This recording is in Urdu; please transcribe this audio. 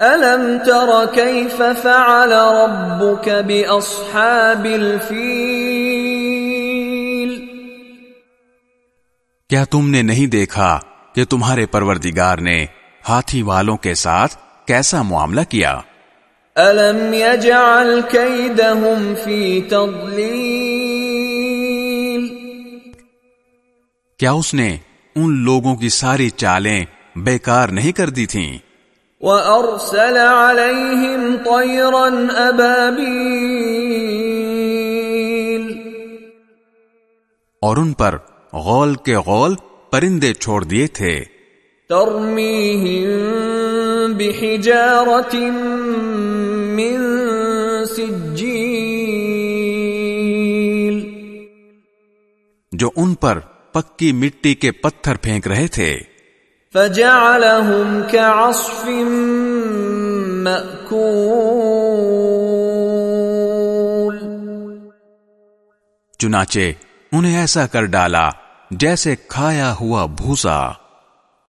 الم تر کیف فعل ربک باصحاب الفیل کیا تم نے نہیں دیکھا کہ تمہارے پروردگار نے ہاتھی والوں کے ساتھ کیسا معاملہ کیا؟ الم يجعل كيدهم في تضليل؟ کیا اس نے ان لوگوں کی ساری چالیں بیکار نہیں کر دی تھیں؟ وارسل عليهم طيرا ابابيل اور ان پر غول کے غول پرندے چھوڑ دیے تھے۔ ترميهم بحجارة من سجيل جو ان پر پکی مٹی کے پتھر پھینک رہے تھے۔ فجعلهم كعصف مأكول. چنانچہ انہیں ایسا کر ڈالا جیسے کھایا ہوا بھوسا۔